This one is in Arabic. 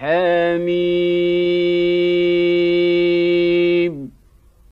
حميم